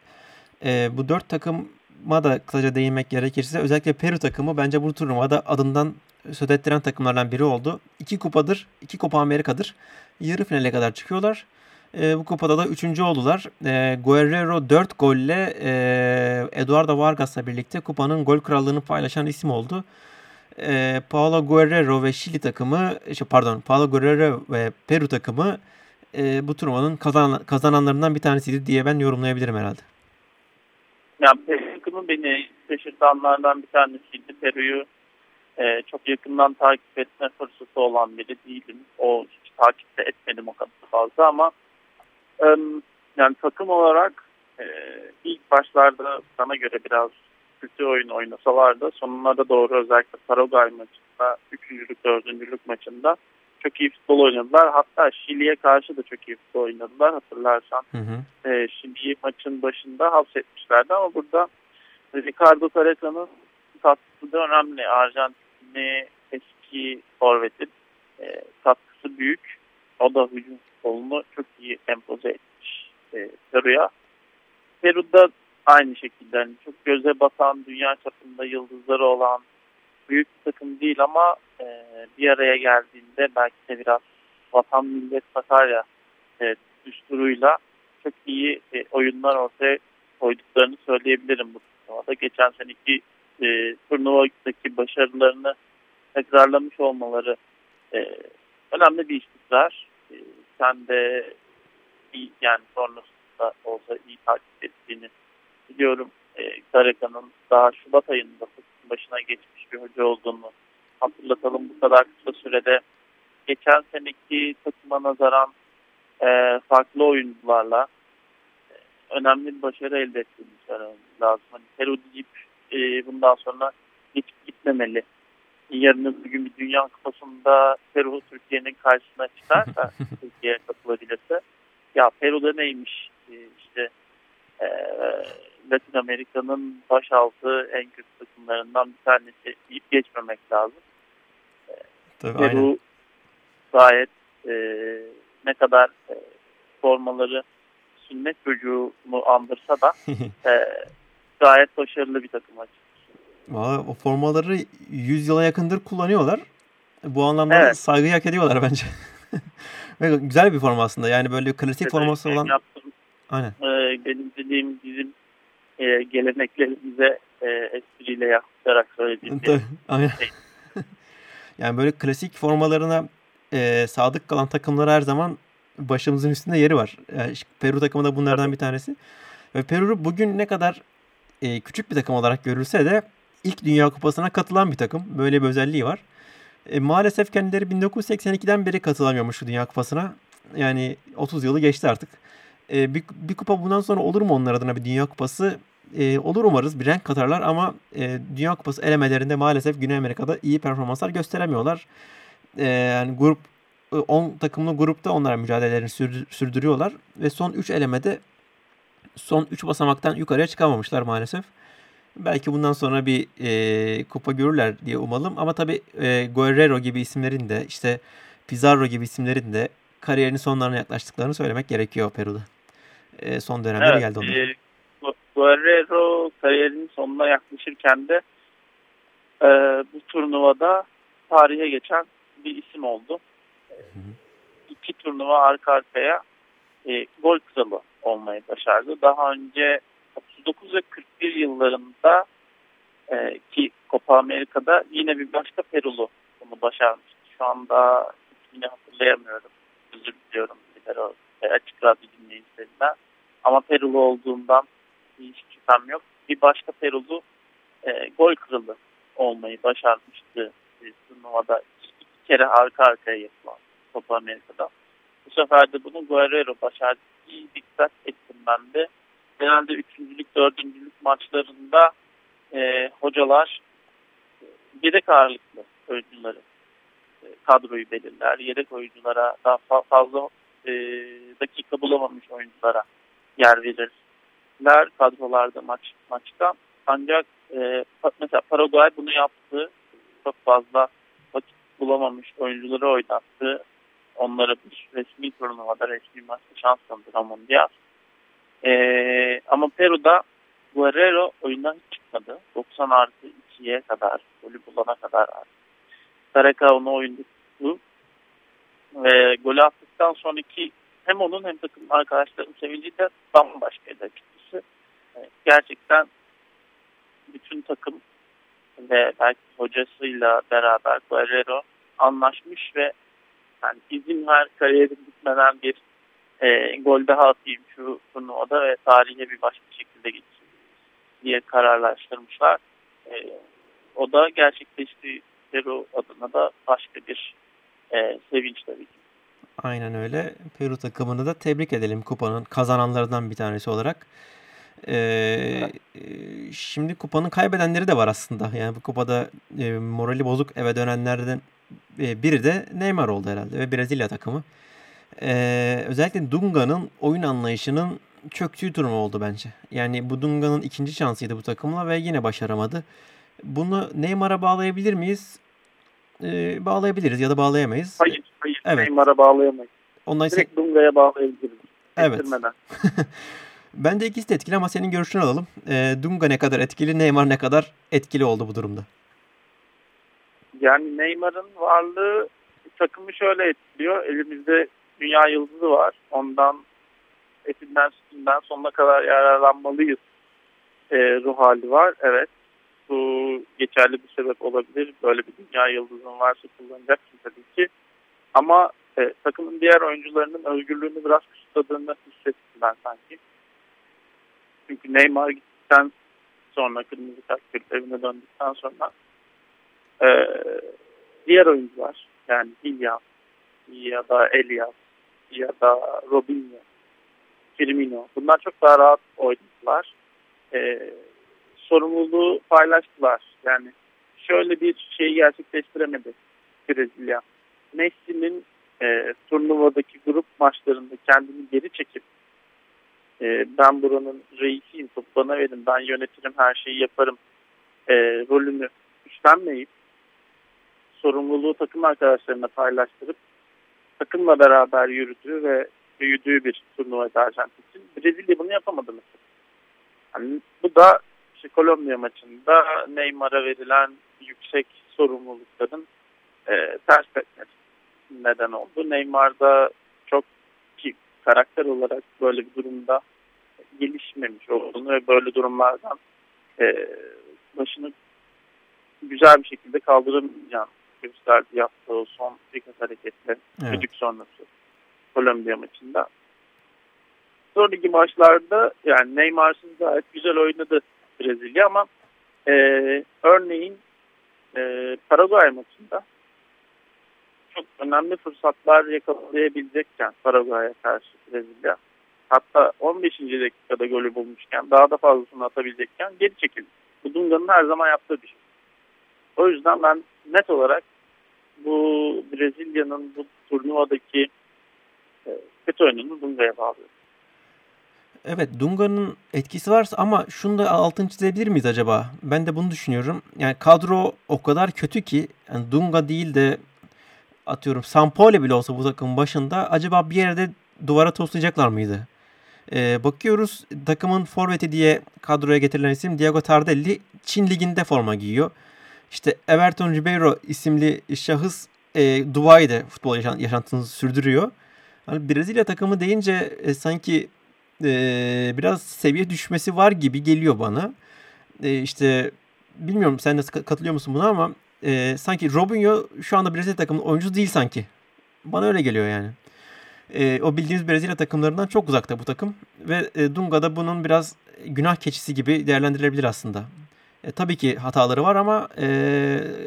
e, bu dört takıma da kısaca değinmek gerekirse özellikle Peru takımı bence bu turnuvada adından söz ettiren takımlardan biri oldu. İki kupadır, iki Kupa Amerika'dır. Yarı finale kadar çıkıyorlar. E, bu kupada da üçüncü oldular. E, Guerrero 4 golle e, Eduardo Vargas'la birlikte kupanın gol krallığını paylaşan isim oldu. E, Paulo Guerrero ve Şili takımı, işte pardon Paulo Guerrero ve Peru takımı e, bu turnuvanın kazan, kazananlarından bir tanesiydi diye ben yorumlayabilirim herhalde. Ya Peru takımı beni şaşırtanlardan bir tanesiydi. Peru'yu e, çok yakından takip etme fırsatı olan biri değilim. O hiç takip de etmedim o kadar fazla ama yani takım olarak e, ilk başlarda bana göre biraz kötü oyun oynasalar da sonlara doğru özellikle Paraguay maçında, üçüncülük, dördüncülük maçında çok iyi futbol oynadılar. Hatta Şili'ye karşı da çok iyi futbol oynadılar. Hatırlarsan hı hı. E, Şili'yi maçın başında hapsetmişlerdi ama burada Ricardo Tareca'nın katkısı da önemli. Arjantinli eski forvetin e, katkısı büyük. O da hücum futbolunu çok iyi empoze etmiş e, Peru'ya. Peru'da aynı şekilde yani çok göze batan, dünya çapında yıldızları olan büyük bir takım değil ama e, bir araya geldiğinde belki de biraz vatan millet Sakarya e, düsturuyla çok iyi e, oyunlar ortaya koyduklarını söyleyebilirim bu turnuvada. Geçen seneki e, turnuvadaki başarılarını tekrarlamış olmaları e, önemli bir istikrar. Sen de iyi, yani sonrasında olsa iyi takip ettiğini biliyorum. E, Karaka'nın daha Şubat ayında başına geçmiş bir hoca olduğunu hatırlatalım. Bu kadar kısa sürede geçen seneki takıma nazaran e, farklı oyuncularla e, önemli bir başarı elde ettiğini söylememiz lazım. Hani Peru deyip e, bundan sonra hiç gitmemeli. Yarın bir gün bir Dünya Kupası'nda Peru Türkiye'nin karşısına çıkarsa [LAUGHS] Türkiye'ye katılabilirse ya Peru'da neymiş e, işte e, Latin Amerika'nın başaltı en kötü takımlarından bir tanesi deyip geçmemek lazım. E, Tabii, Peru aynen. gayet e, ne kadar e, formaları sünnet çocuğunu andırsa da [LAUGHS] e, gayet başarılı bir takım açıkçası. Valla o formaları 100 yıla yakındır kullanıyorlar. Bu anlamda evet. saygı hak ediyorlar bence. [LAUGHS] Ve güzel bir forma aslında. Yani böyle klasik evet, forması olan... Yaptım. Aynen. Ee, benim dediğim bizim e, geleneklerimize e, espriyle yansıtarak söylediğim bir Aynen. şey. [LAUGHS] yani böyle klasik formalarına e, sadık kalan takımlar her zaman başımızın üstünde yeri var. Yani Peru takımı da bunlardan bir tanesi. Ve Peru bugün ne kadar e, küçük bir takım olarak görülse de ilk Dünya Kupası'na katılan bir takım. Böyle bir özelliği var. E, maalesef kendileri 1982'den beri katılamıyormuş şu Dünya Kupası'na. Yani 30 yılı geçti artık. E, bir, bir kupa bundan sonra olur mu onlar adına bir Dünya Kupası? E, olur umarız bir renk katarlar ama e, Dünya Kupası elemelerinde maalesef Güney Amerika'da iyi performanslar gösteremiyorlar. E, yani grup 10 takımlı grupta onlar mücadelelerini sürdürüyorlar ve son 3 elemede son 3 basamaktan yukarıya çıkamamışlar maalesef. Belki bundan sonra bir e, kupa görürler diye umalım. Ama tabii e, Guerrero gibi isimlerin de işte Pizarro gibi isimlerin de kariyerinin sonlarına yaklaştıklarını söylemek gerekiyor Peru'da. E, son dönemleri evet, geldi onlar. E, Guerrero kariyerinin sonuna yaklaşırken de e, bu turnuvada tarihe geçen bir isim oldu. Hı hı. İki turnuva arka arkaya e, gol kralı olmayı başardı. Daha önce 39 ve 41 yıllarında e, ki Copa Amerika'da yine bir başka Perulu bunu başarmıştı. Şu anda yine hatırlayamıyorum. Özür diliyorum Libero açık radyo dinleyicilerinden. Ama Perulu olduğundan hiç şüphem yok. Bir başka Perulu e, gol kralı olmayı başarmıştı bir turnuvada. iki kere arka arkaya yapılan Copa Amerika'da. Bu sefer de bunu Guerrero başardı. İyi dikkat ettim ben de genelde üçüncülük, dördüncülük maçlarında e, hocalar yedek ağırlıklı oyuncuları e, kadroyu belirler. Yedek oyunculara daha fa fazla e, dakika bulamamış oyunculara yer verirler kadrolarda maç maçta. Ancak e, mesela Paraguay bunu yaptı. Çok fazla vakit bulamamış oyuncuları oynattı. Onlara bir resmi turnuvada resmi maçta şans tanıdı Ramon Diaz. Ee, ama Peru'da Guerrero oyundan hiç çıkmadı. 90 artı 2'ye kadar, golü bulana kadar Tareka onu oyunda tuttu. Ve golü attıktan sonraki hem onun hem takım arkadaşlarım sevinci de bambaşkaydı açıkçası. Evet, gerçekten bütün takım ve belki hocasıyla beraber Guerrero anlaşmış ve yani izin her kariyerin bitmeden bir e, gol daha atayım şu turnuvada ve tarihe bir başka şekilde gitsin diye kararlaştırmışlar. E, o da gerçekleşti Peru adına da başka bir e, sevinç tabii ki. Aynen öyle. Peru takımını da tebrik edelim kupanın kazananlarından bir tanesi olarak. Ee, Şimdi kupanın kaybedenleri de var aslında. Yani bu kupada e, morali bozuk eve dönenlerden e, biri de Neymar oldu herhalde ve Brezilya takımı. Ee, özellikle Dunga'nın oyun anlayışının çöktüğü durum oldu bence. Yani bu Dunga'nın ikinci şansıydı bu takımla ve yine başaramadı. Bunu Neymar'a bağlayabilir miyiz? Ee, bağlayabiliriz ya da bağlayamayız. Hayır, hayır. Evet. Neymar'a bağlayamayız. Ondan Direkt Dunga'ya bağlayabiliriz. Evet. [LAUGHS] Bence ikisi de etkili ama senin görüşünü alalım. E, Dunga ne kadar etkili, Neymar ne kadar etkili oldu bu durumda? Yani Neymar'ın varlığı takımı şöyle etkiliyor. Elimizde dünya yıldızı var. Ondan etinden sütünden sonuna kadar yararlanmalıyız e, ruh hali var. Evet. Bu geçerli bir sebep olabilir. Böyle bir dünya yıldızın varsa kullanacaksın tabii ki. Ama e, takımın diğer oyuncularının özgürlüğünü biraz kısıtladığını hissettim ben sanki. Çünkü Neymar gittikten sonra kırmızı kart evine döndükten sonra e, diğer oyuncular yani İlyas ya da Elias ya da Robinho, Firmino bunlar çok daha rahat oynadılar. Ee, sorumluluğu paylaştılar. Yani şöyle bir şeyi gerçekleştiremedi Brezilya. Messi'nin e, turnuvadaki grup maçlarında kendini geri çekip e, ben buranın reisiyim, bana verin, ben yönetirim, her şeyi yaparım e, rolünü üstlenmeyip sorumluluğu takım arkadaşlarına paylaştırıp takımla beraber yürüdüğü ve büyüdüğü bir turnuvaydı Arjantin için. Brezilya bunu yapamadı mesela. Yani bu da işte Kolombiya maçında Neymar'a verilen yüksek sorumlulukların e, ters etmesi neden oldu. Neymar da çok ki karakter olarak böyle bir durumda gelişmemiş olduğunu ve böyle durumlardan e, başını güzel bir şekilde kaldıramayacağını gösterdi yaptığı son birkaç hareketle evet. düdük sonrası Kolombiya maçında. Sonraki maçlarda yani Neymar'sız gayet güzel oynadı Brezilya ama e, örneğin e, Paraguay maçında çok önemli fırsatlar yakalayabilecekken Paraguay'a karşı Brezilya hatta 15. dakikada golü bulmuşken daha da fazlasını atabilecekken geri çekildi. Bu Dunga'nın her zaman yaptığı bir şey. O yüzden ben net olarak bu Brezilya'nın bu turnuvadaki e, kötü oyununu Dunga'ya bağlıyorum. Evet Dunga'nın etkisi varsa ama şunu da altını çizebilir miyiz acaba? Ben de bunu düşünüyorum. Yani kadro o kadar kötü ki yani Dunga değil de atıyorum Sampoli bile olsa bu takımın başında acaba bir yerde duvara toslayacaklar mıydı? Ee, bakıyoruz takımın forveti diye kadroya getirilen isim Diego Tardelli Çin liginde forma giyiyor. İşte Everton Ribeiro isimli şahıs e, Dubai'de futbol yaşantısını sürdürüyor. Hani Brezilya takımı deyince e, sanki e, biraz seviye düşmesi var gibi geliyor bana. E, işte bilmiyorum sen de katılıyor musun buna ama e, sanki Robinho şu anda Brezilya takımının oyuncusu değil sanki. Bana öyle geliyor yani. E, o bildiğimiz Brezilya takımlarından çok uzakta bu takım. Ve e, Dunga da bunun biraz günah keçisi gibi değerlendirilebilir aslında. E, tabii ki hataları var ama e,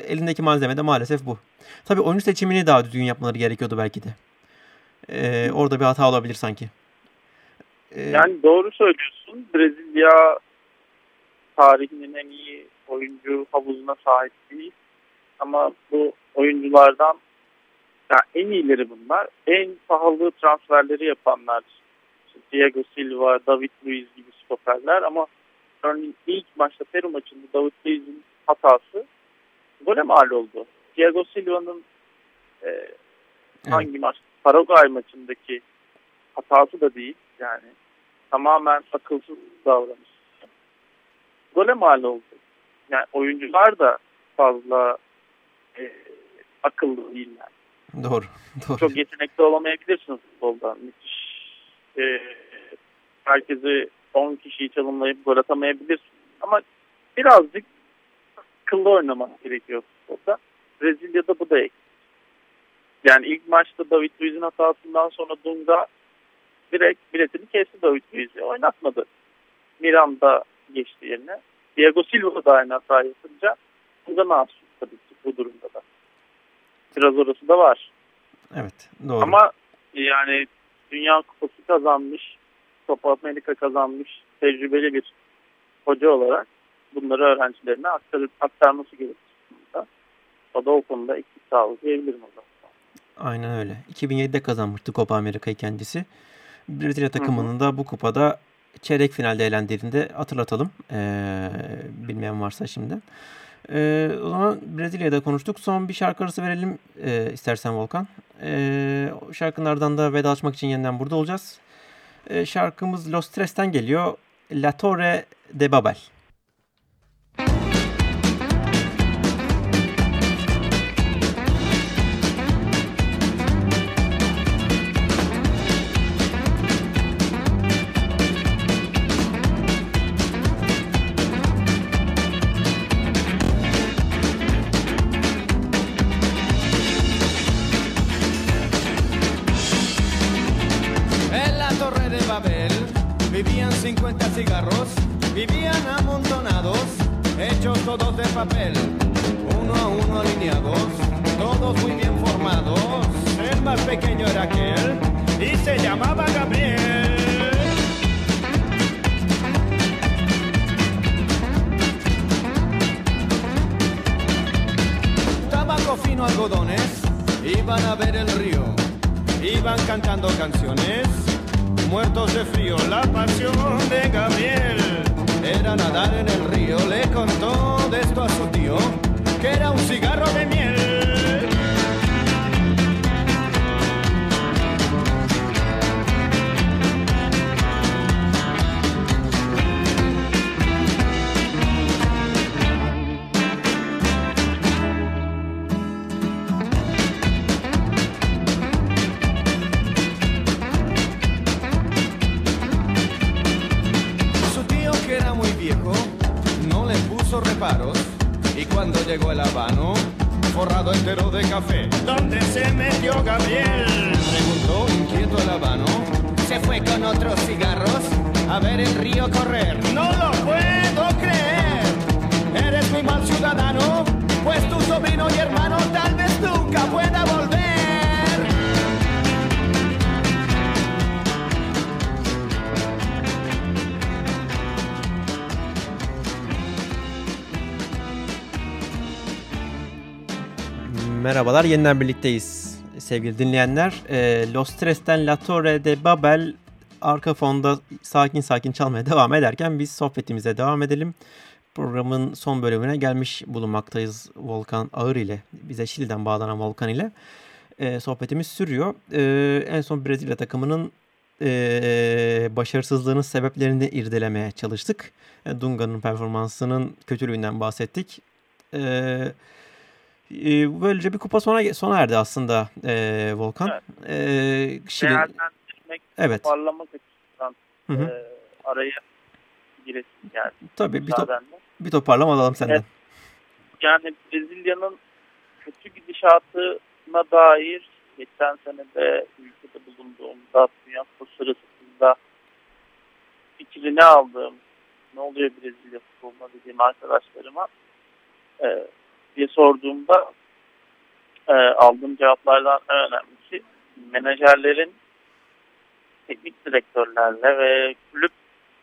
elindeki malzeme de maalesef bu. Tabii oyuncu seçimini daha düzgün yapmaları gerekiyordu belki de. E, orada bir hata olabilir sanki. E, yani doğru söylüyorsun. Brezilya tarihinin en iyi oyuncu havuzuna sahip değil. Ama bu oyunculardan yani en iyileri bunlar. En pahalı transferleri yapanlar. Diego Silva, David Luiz gibi stoperler ama örneğin ilk maçta Peru maçında David Luiz'in hatası gole mal oldu. Diego Silva'nın e, hangi evet. maç? Paraguay maçındaki hatası da değil. Yani tamamen akılsız davranış. Gole mal oldu. Yani oyuncular da fazla e, akıllı değiller. Doğru. Doğru. Çok yetenekli olamayabilirsiniz futbolda. Müthiş. E, herkesi 10 kişiyi çalımlayıp gol atamayabilirsiniz. Ama birazcık akıllı oynamak gerekiyor futbolda. Brezilya'da bu da eksik. Yani ilk maçta David Luiz'in hatasından sonra Dunga direkt biletini kesti David Luiz'i. Oynatmadı. Miranda geçti yerine. Diego Silva da aynı hata yapınca Dunga mahsus tabii ki bu durumda da. Biraz orası da var. Evet doğru. Ama yani Dünya Kupası kazanmış, Copa Amerika kazanmış tecrübeli bir hoca olarak bunları öğrencilerine aktar, aktarması gerekir. O da o konuda eksik sağlık diyebilirim o zaman. Aynen öyle. 2007'de kazanmıştı Copa Amerika'yı kendisi. Brezilya takımının da bu kupada çeyrek finalde elendiğinde hatırlatalım. Ee, bilmeyen varsa şimdi. Ee, o zaman Brezilya'da konuştuk. Son bir şarkı arası verelim e, istersen Volkan. E, şarkılardan da vedalaşmak için yeniden burada olacağız. E, şarkımız Los Tres'ten geliyor. La Torre de Babel. Yeniden birlikteyiz sevgili dinleyenler. E, Los Tres'ten La Torre de Babel arka fonda sakin sakin çalmaya [LAUGHS] devam ederken biz sohbetimize devam edelim. Programın son bölümüne gelmiş bulunmaktayız Volkan Ağır ile. Bize Şili'den bağlanan Volkan ile. E, sohbetimiz sürüyor. E, en son Brezilya takımının e, başarısızlığının sebeplerini irdelemeye çalıştık. E, Dunga'nın performansının kötülüğünden bahsettik. Evet e, böylece bir kupa sona sona erdi aslında e, Volkan. Evet. E, Şili... Değerlendirmek, evet. toparlamak açısından hı hı. E, araya giresim geldi. Tabii bir, to bir toparlama alalım senden. Evet. Yani Brezilya'nın kötü gidişatına dair geçen sene de ülkede bulunduğumda Dünya Kupası sırasında fikrini aldığım ne oluyor Brezilya futboluna dediğim arkadaşlarıma e, diye sorduğumda e, aldığım cevaplardan en önemlisi menajerlerin teknik direktörlerle ve kulüp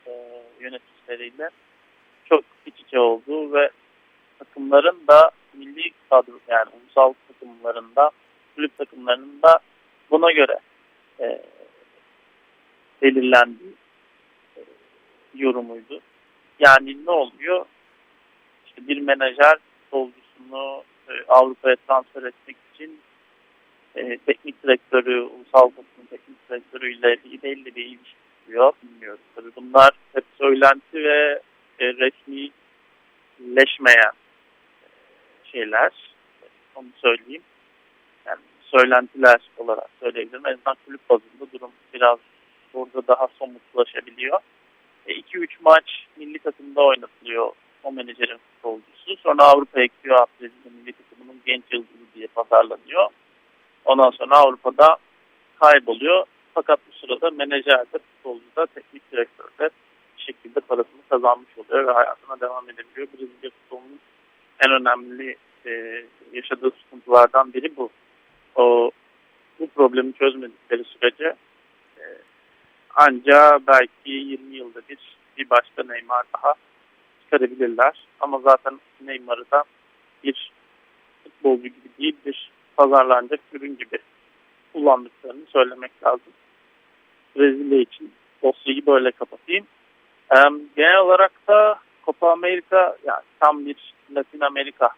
e, yöneticileriyle çok iç içe olduğu ve takımların da milli kadro yani ulusal takımlarında kulüp takımlarında buna göre e, belirlendiği e, yorumuydu. Yani ne oluyor? İşte bir menajer futbolcu bunu e, Avrupa'ya transfer etmek için e, teknik direktörü, ulusal basın teknik direktörüyle bir belli bir ilişki kuruyor. Bilmiyoruz tabii. Bunlar hep söylenti ve e, resmileşmeyen şeyler. Onu söyleyeyim. Yani söylentiler olarak söyleyebilirim. En azından kulüp bazında durum biraz burada daha somutlaşabiliyor. 2-3 e, maç milli takımda oynatılıyor o menajerin futbolcusu. Sonra Avrupa'ya gidiyor Brezilya milli takımının genç yıldızı diye pazarlanıyor. Ondan sonra Avrupa'da kayboluyor. Fakat bu sırada menajer de futbolcu da teknik direktör de bir şekilde parasını kazanmış oluyor ve hayatına devam edebiliyor. Brezilya futbolunun en önemli e, yaşadığı sıkıntılardan biri bu. O bu problemi çözmedikleri sürece e, anca belki 20 yılda bir bir başka Neymar daha çıkarabilirler. Ama zaten Neymar'ı da bir futbolcu gibi değil bir pazarlanacak ürün gibi kullandıklarını söylemek lazım. Brezilya için dosyayı böyle kapatayım. Genel olarak da Copa Amerika yani tam bir Latin Amerika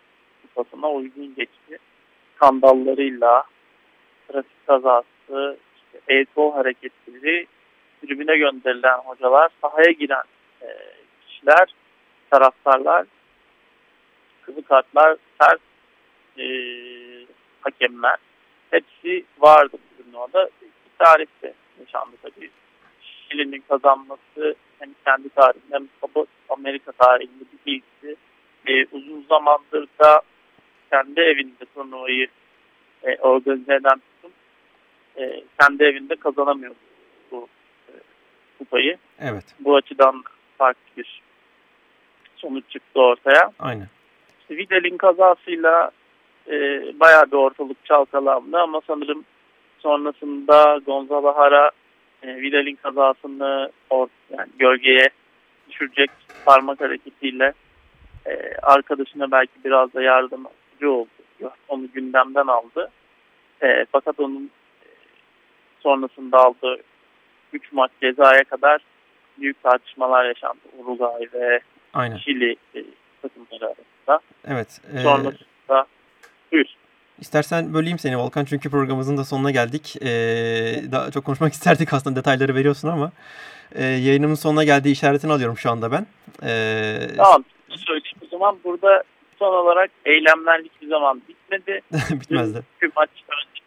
kupasına uygun geçti. Skandallarıyla, trafik kazası, işte ETO hareketleri, tribüne gönderilen hocalar, sahaya giren e, kişiler taraftarlar, kızı kartlar, ters e, hakemler hepsi vardı bu turnuvada. İki tarihte yaşandı tabii. Şili'nin kazanması hem kendi tarihinde hem Amerika tarihinde bir ilgisi. E, uzun zamandır da kendi evinde turnuvayı e, organize eden tutum e, kendi evinde kazanamıyordu bu e, kupayı. Evet. Bu açıdan farklı bir sonuç çıktı ortaya. Aynen. İşte Vidal'in kazasıyla e, bayağı bir ortalık çalkalandı ama sanırım sonrasında Gonzalo Hara e, Vidal'in kazasını or, yani gölgeye düşürecek parmak hareketiyle e, arkadaşına belki biraz da yardımcı oldu. Onu gündemden aldı. E, fakat onun e, sonrasında aldığı 3 maç cezaya kadar büyük tartışmalar yaşandı. Uruguay ve Aynen. Şili e, takımları arasında. Evet. E, Sonrasında buyur. İstersen böleyim seni Volkan çünkü programımızın da sonuna geldik. Ee, daha çok konuşmak [LAUGHS] isterdik aslında detayları veriyorsun ama e, yayınımın sonuna geldiği işaretini alıyorum şu anda ben. Ee, tamam söyleyeyim o zaman burada son olarak eylemler hiçbir zaman bitmedi. [LAUGHS] Bitmezdi. Tüm maç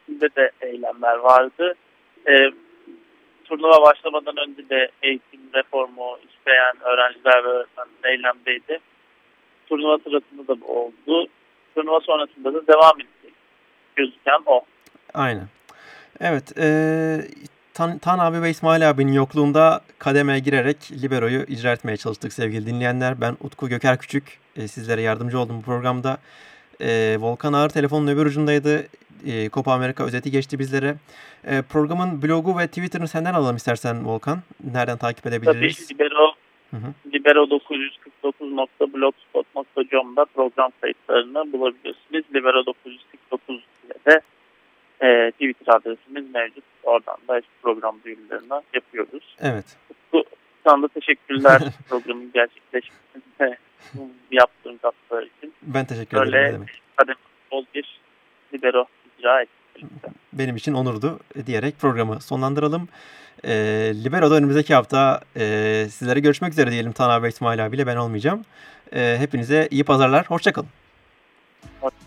öncesinde de eylemler vardı. Ee, turnuva başlamadan önce de eğitim reformu isteyen öğrenciler ve öğretmenler eylemdeydi. turnuva sırasında da oldu. Turnuva sonrasında da devam edecek. Gözüken o. Aynen. Evet. E, Tan, Tan abi ve İsmail abinin yokluğunda kademeye girerek Libero'yu icra etmeye çalıştık sevgili dinleyenler. Ben Utku Göker Küçük. E, sizlere yardımcı oldum bu programda. E, Volkan Ağır telefonun öbür ucundaydı. E, Copa Amerika özeti geçti bizlere. E, programın blogu ve Twitter'ını senden alalım istersen Volkan. Nereden takip edebiliriz? Tabii Libero, libero949.blogspot.com'da program kayıtlarını bulabilirsiniz. Libero949 ile de e, Twitter adresimiz mevcut. Oradan da işte program duyurularını yapıyoruz. Evet. Bu sana teşekkürler [LAUGHS] programın gerçekleşmesinde yaptığın katkılar için. Ben teşekkür Böyle ederim. Böyle bol bir libero icra ettim. Benim için onurdu diyerek programı sonlandıralım. E, Libero'da önümüzdeki hafta e, sizlere görüşmek üzere diyelim Tan abi İsmail abiyle ben olmayacağım. E, hepinize iyi pazarlar. Hoşçakalın. Libero.